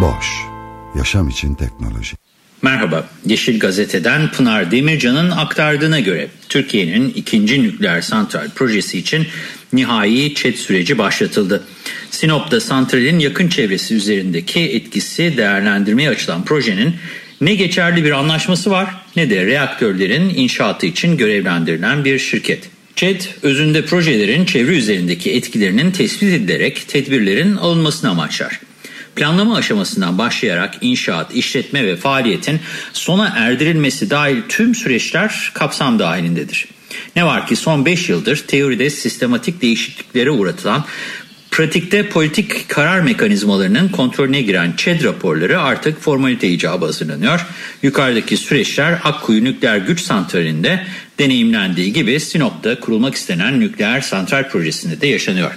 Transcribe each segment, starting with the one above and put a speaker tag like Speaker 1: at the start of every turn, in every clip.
Speaker 1: Boş, yaşam için teknoloji.
Speaker 2: Merhaba, Yeşil Gazete'den Pınar Demircan'ın aktardığına göre Türkiye'nin ikinci nükleer santral projesi için nihai çet süreci başlatıldı. Sinop'ta santralin yakın çevresi üzerindeki etkisi değerlendirmeye açılan projenin ne geçerli bir anlaşması var ne de reaktörlerin inşaatı için görevlendirilen bir şirket. ÇED, özünde projelerin çevre üzerindeki etkilerinin tespit edilerek tedbirlerin alınmasını amaçlar. Planlama aşamasından başlayarak inşaat, işletme ve faaliyetin sona erdirilmesi dahil tüm süreçler kapsam dahilindedir. Ne var ki son 5 yıldır teoride sistematik değişikliklere uğratılan Pratikte politik karar mekanizmalarının kontrolüne giren ÇED raporları artık formalite icabı hazırlanıyor. Yukarıdaki süreçler Akkuyu Nükleer Güç Santrali'nde deneyimlendiği gibi Sinop'ta kurulmak istenen nükleer santral projesinde de yaşanıyor.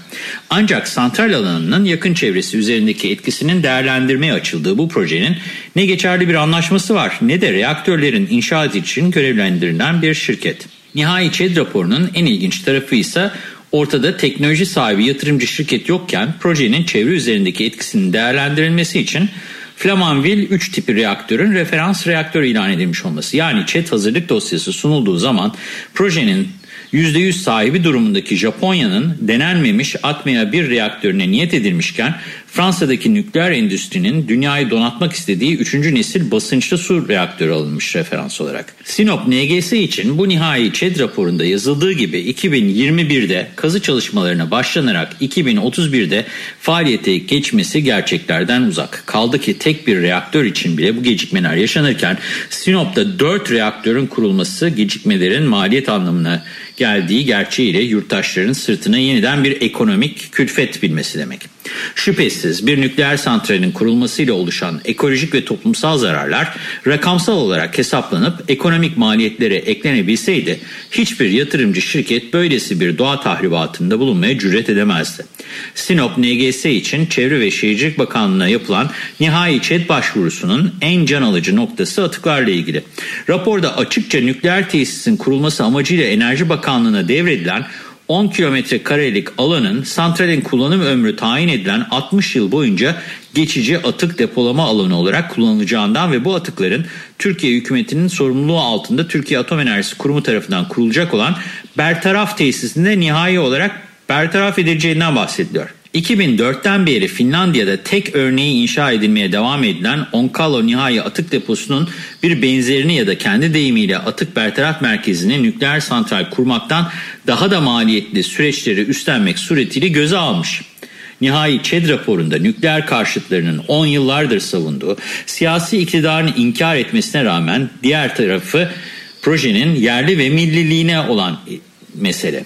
Speaker 2: Ancak santral alanının yakın çevresi üzerindeki etkisinin değerlendirmeye açıldığı bu projenin ne geçerli bir anlaşması var ne de reaktörlerin inşaat için görevlendirilen bir şirket. Nihai ÇED raporunun en ilginç tarafı ise Ortada teknoloji sahibi yatırımcı şirket yokken projenin çevre üzerindeki etkisinin değerlendirilmesi için Flamanville 3 tipi reaktörün referans reaktör ilan edilmiş olması. Yani ÇED hazırlık dosyası sunulduğu zaman projenin %100 sahibi durumundaki Japonya'nın denenmemiş atmaya bir reaktörüne niyet edilmişken Fransa'daki nükleer endüstrinin dünyayı donatmak istediği 3. nesil basınçlı su reaktörü alınmış referans olarak. Sinop NGS için bu nihai ÇED raporunda yazıldığı gibi 2021'de kazı çalışmalarına başlanarak 2031'de faaliyete geçmesi gerçeklerden uzak. Kaldı ki tek bir reaktör için bile bu gecikmeler yaşanırken Sinop'ta 4 reaktörün kurulması gecikmelerin maliyet anlamına geldiği gerçeğiyle yurttaşların sırtına yeniden bir ekonomik külfet bilmesi demek. Şüphesiz bir nükleer santralin kurulmasıyla oluşan ekolojik ve toplumsal zararlar rakamsal olarak hesaplanıp ekonomik maliyetlere eklenebilseydi hiçbir yatırımcı şirket böylesi bir doğa tahribatında bulunmaya cüret edemezdi. Sinop NGS için Çevre ve Şehircilik Bakanlığı'na yapılan nihai ÇED başvurusunun en can alıcı noktası atıklarla ilgili. Raporda açıkça nükleer tesisin kurulması amacıyla Enerji Bakanlığı'na devredilen 10 kilometre karelik alanın santralin kullanım ömrü tayin edilen 60 yıl boyunca geçici atık depolama alanı olarak kullanılacağından ve bu atıkların Türkiye hükümetinin sorumluluğu altında Türkiye Atom Enerjisi Kurumu tarafından kurulacak olan bertaraf tesisinde nihai olarak bertaraf edileceğinden bahsediliyor. 2004'ten beri Finlandiya'da tek örneği inşa edilmeye devam edilen Onkalo Nihai Atık Deposu'nun bir benzerini ya da kendi deyimiyle atık bertaraf merkezini nükleer santral kurmaktan daha da maliyetli süreçleri üstlenmek suretiyle göze almış. Nihai ÇED raporunda nükleer karşıtlarının 10 yıllardır savunduğu siyasi iktidarını inkar etmesine rağmen diğer tarafı projenin yerli ve milliliğine olan mesele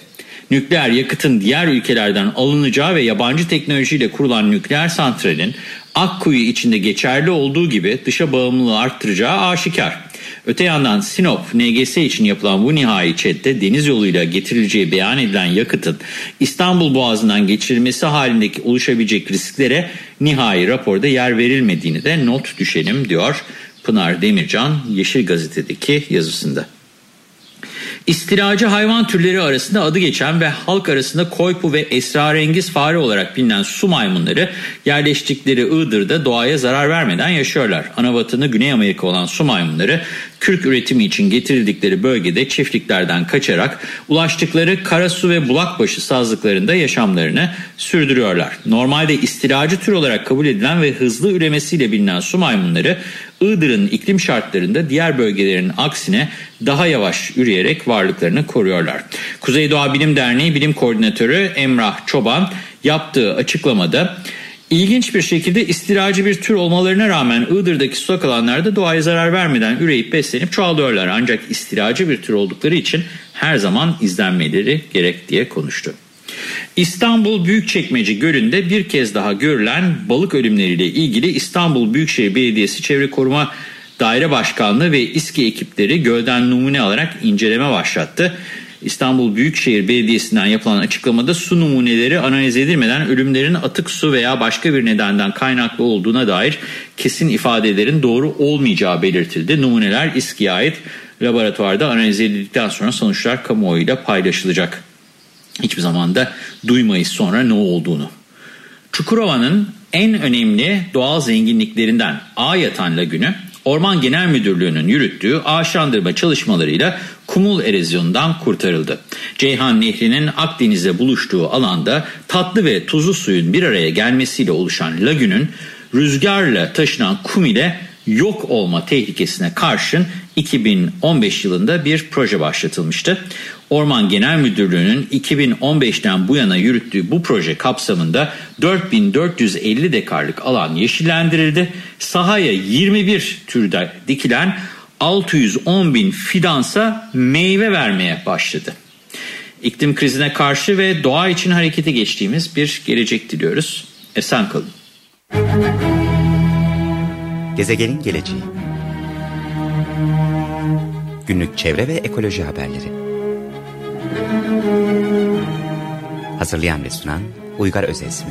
Speaker 2: nükleer yakıtın diğer ülkelerden alınacağı ve yabancı teknolojiyle kurulan nükleer santralin Akkuyu içinde geçerli olduğu gibi dışa bağımlılığı arttıracağı aşikar. Öte yandan Sinop NGS için yapılan bu nihai çette deniz yoluyla getirileceği beyan edilen yakıtın İstanbul Boğazı'ndan geçirilmesi halindeki oluşabilecek risklere nihai raporda yer verilmediğini de not düşelim diyor Pınar Demircan Yeşil Gazete'deki yazısında. İstilacı hayvan türleri arasında adı geçen ve halk arasında koypu ve esrarengiz fare olarak bilinen su maymunları yerleştikleri Iğdır'da doğaya zarar vermeden yaşıyorlar. Ana vatanı Güney Amerika olan su maymunları kürk üretimi için getirildikleri bölgede çiftliklerden kaçarak ulaştıkları karasu ve bulakbaşı sazlıklarında yaşamlarını sürdürüyorlar. Normalde istilacı tür olarak kabul edilen ve hızlı üremesiyle bilinen su maymunları Iğdır'ın iklim şartlarında diğer bölgelerin aksine daha yavaş üreyerek varlıklarını koruyorlar. Kuzey Doğa Bilim Derneği Bilim Koordinatörü Emrah Çoban yaptığı açıklamada İlginç bir şekilde istilacı bir tür olmalarına rağmen Iğdır'daki sulak alanlarda doğaya zarar vermeden üreyip beslenip çoğalıyorlar. Ancak istilacı bir tür oldukları için her zaman izlenmeleri gerek diye konuştu. İstanbul Büyükçekmece Gölü'nde bir kez daha görülen balık ölümleriyle ilgili İstanbul Büyükşehir Belediyesi Çevre Koruma Daire Başkanlığı ve İSKİ ekipleri gölden numune alarak inceleme başlattı. İstanbul Büyükşehir Belediyesi'nden yapılan açıklamada su numuneleri analiz edilmeden ölümlerin atık su veya başka bir nedenden kaynaklı olduğuna dair kesin ifadelerin doğru olmayacağı belirtildi. Numuneler İSKİ'ye ait laboratuvarda analiz edildikten sonra sonuçlar kamuoyuyla paylaşılacak. Hiçbir zaman da duymayız sonra ne olduğunu. Çukurova'nın en önemli doğal zenginliklerinden A yatan lagünü Orman Genel Müdürlüğü'nün yürüttüğü ağaçlandırma çalışmalarıyla kumul erozyonundan kurtarıldı. Ceyhan Nehri'nin Akdeniz'e buluştuğu alanda tatlı ve tuzlu suyun bir araya gelmesiyle oluşan lagünün rüzgarla taşınan kum ile yok olma tehlikesine karşın 2015 yılında bir proje başlatılmıştı. Orman Genel Müdürlüğü'nün 2015'ten bu yana yürüttüğü bu proje kapsamında 4450 dekarlık alan yeşillendirildi. Sahaya 21 türde dikilen 610 bin fidansa meyve vermeye başladı. İklim krizine karşı ve doğa için harekete geçtiğimiz bir gelecek diliyoruz. Esen kalın.
Speaker 3: Gezegenin geleceği Günlük çevre ve ekoloji haberleri Hazırlayan ve sunan Uygar Özesmi